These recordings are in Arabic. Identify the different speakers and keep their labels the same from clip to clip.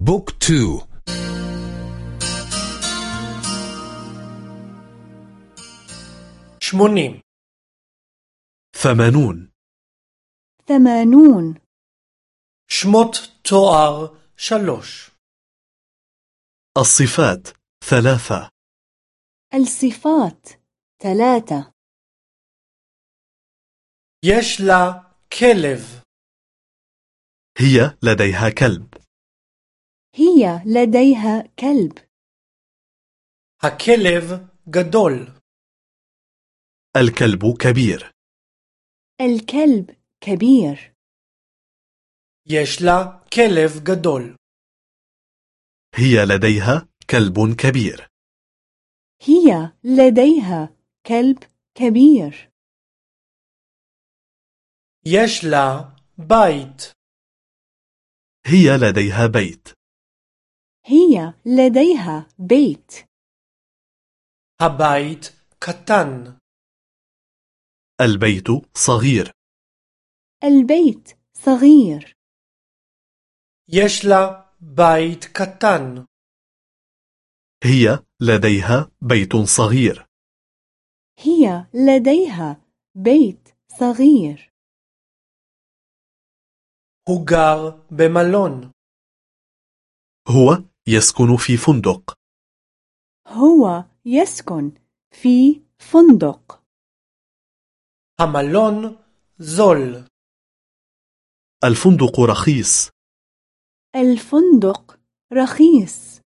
Speaker 1: book two.
Speaker 2: שמונים.
Speaker 3: ثمانون.
Speaker 4: ثمانون.
Speaker 2: שמות תואר שלוש.
Speaker 3: الصفات ثلاثة.
Speaker 4: الصفات ثلاثة.
Speaker 2: יש לה كلب
Speaker 3: هي لديها كلب.
Speaker 4: هي لديها كلب
Speaker 2: הכלב גדול
Speaker 3: الكلب كبير
Speaker 4: الكلب كبير
Speaker 2: יש לה كلب גדול
Speaker 3: هي لديها كلب كبير
Speaker 4: هي لديها كلب كبير
Speaker 2: יש לה בית
Speaker 3: هي لديها بيت
Speaker 4: هي لديها بيت
Speaker 2: הבית קטן
Speaker 3: البيت صغير
Speaker 4: البيت صغير
Speaker 2: יש לה בית קטן
Speaker 3: هي لديها بيت صغير
Speaker 4: هي لديها بيت صغير
Speaker 2: הוא גר במלון
Speaker 3: هو يسكن في فندق
Speaker 4: هو يسكن في فندق
Speaker 2: המלון זול
Speaker 3: الفندق رخيص
Speaker 4: الفندق رخيص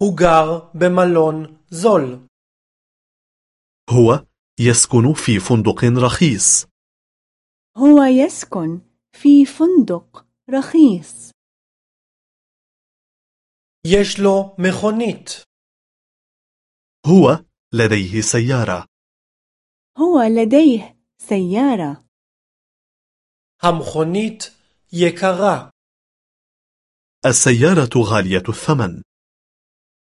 Speaker 2: הוא גר במלון זול
Speaker 3: هو يسكن في فندق رخيص
Speaker 4: هو يسكن في فندق رخيص
Speaker 2: יש לו מכונית
Speaker 3: هو لديه سيارة
Speaker 4: هو لديه سيارة
Speaker 2: המכונית יקרה
Speaker 3: السيارة غالية الثمن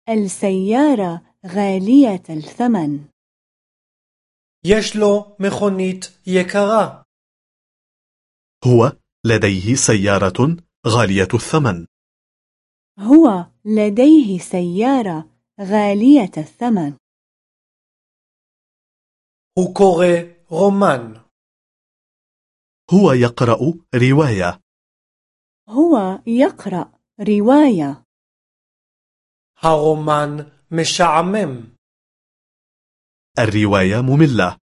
Speaker 4: السيارة غالية الثمن
Speaker 2: יש לו מכונית יקרה
Speaker 3: هو لديه سيارة غالية الثمن
Speaker 4: هو لديه سيارة غالية الثمن
Speaker 2: הוא קורא רומן
Speaker 3: هو يقرأ رواية
Speaker 4: هو يقرأ رواية
Speaker 2: הרומן משעמם
Speaker 3: الرواية مملة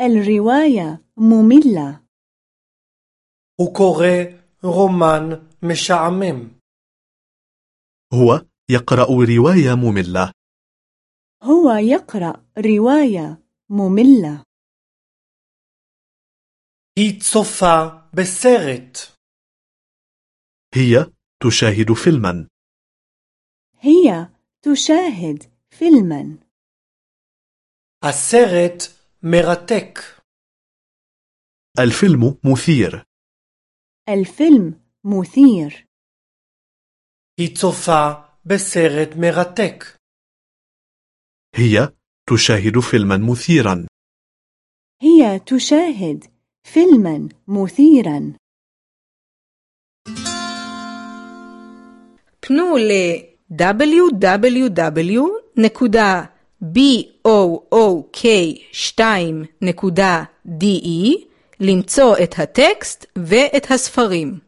Speaker 4: الرواية مملة
Speaker 2: הוא קורא רומן משעמם
Speaker 3: هو يقرأ رواية مملة
Speaker 4: هو يقرأ رواية مملة
Speaker 2: היא צופה בסרט
Speaker 3: هي تشاهد فيلما
Speaker 4: هي تشاهد فيلما
Speaker 2: הסרט מרתק
Speaker 3: الفيلم مثير
Speaker 4: الفيلم مثير
Speaker 2: היא צופה בסרט מרתק
Speaker 3: هي تشاهد فيلما مثيرا
Speaker 4: هي تشاهد فيلما مثيرا
Speaker 5: פנו ל-www.book2.de למצוא את הטקסט ואת הספרים.